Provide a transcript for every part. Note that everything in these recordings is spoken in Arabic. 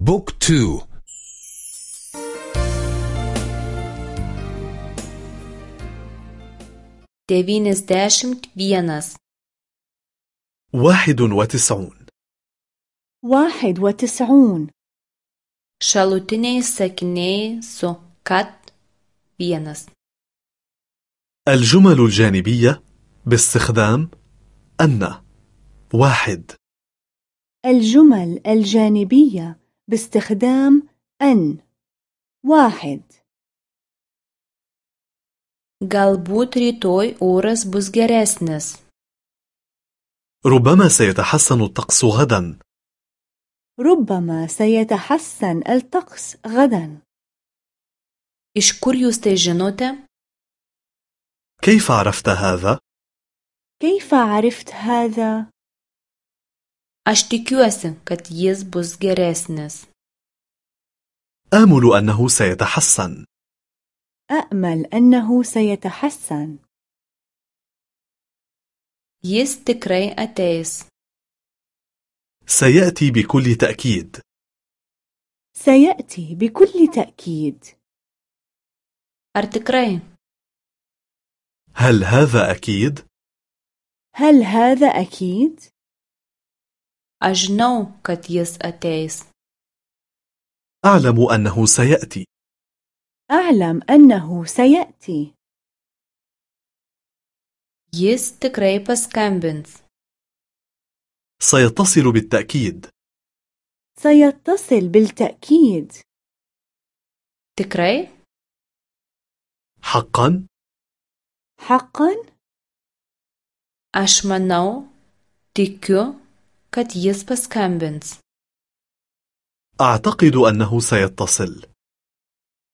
بوك تو. Devyniasdešimt vienas. واحد وتسعون. واحد وتسعون. Šalutiniai sakiniai su kad vienas. الجمل الجانبية باستخدام أن. واحد. الجمل الجانبية باستخدام أن. واحد. Galbūt rytoj oras bus geresnis. ربما سيتحسن الطقس غدا. ربما سيتحسن الطقس غدا. Iš kur jūs tai žinote? كيف عرفت هذا؟ كيف عرفت هذا؟ Aš tikiuosi kad jis bus geresnis آمل أنه سيتحسن. أأمل أنه سيتحسن. Jis tikrai ateis. سيأتي بكل تأكيد. سيأتي بكل تأكيد. Ar tikrai هل هذا أكيد؟ هل هذا أكيد؟ Aš žinau kad jis ateis. أعلم أنه سيأتي. أعلم أنه سيأتي. Jis tikrai paskambins. سيتصل بالتأكيد. سيتصل بالتأكيد. tikrai حقا؟ حقا؟ manau tikiu kad jis paskambins أعتقد أنه سيتصل.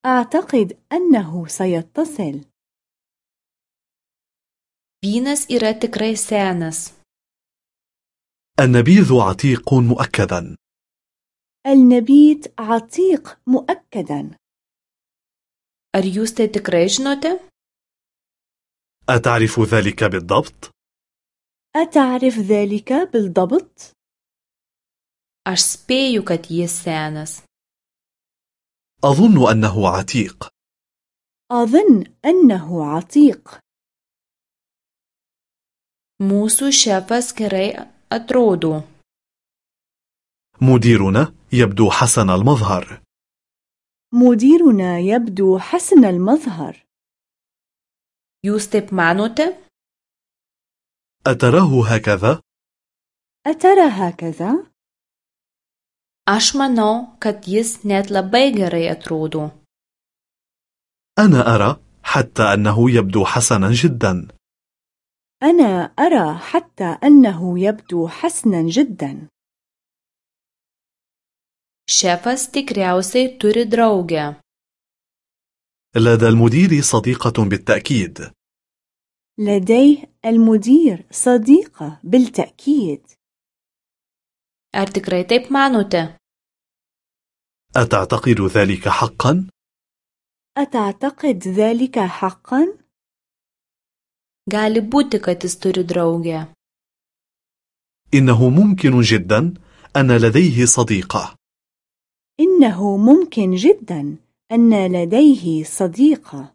أعتقد أنه سيتصل. vynas yra tikrai senas النبيذ عتيق مؤكدا. النبيت عتيق مؤكدا. ar jūs tai tikrai žinote أتعرف ذلك بالضبط؟ أتعرف ذلك بالضبط؟ Aš spėju kad jis senas. أظن أنه عتيق. أظن أنه عتيق. Mūsų šefas gerai atrodo. مديرنا يبدو حسن المظهر. مديرنا يبدو حسن المظهر. Jūs taip manote? أتراه هكذا؟ أترى هكذا؟ Aš manau kad jis net labai gerai atrodo. أنا أرى حتى أنه يبدو حسنا جدا. أنا أرى حتى أنه يبدو حسنا جدا. Šefas tikriausiai turi draugę. لدى المدير صديقة بالتأكيد. لديه المدير صديقة بالتأكيد. Ar tikrai taip manote أتعتقد ذلك حقا؟ أتعتقد ذلك حقا؟ gali būti kad jis turi draugę إنه ممكن جدا أن لديه صديقة إنه ممكن جدا أن لديه صديقة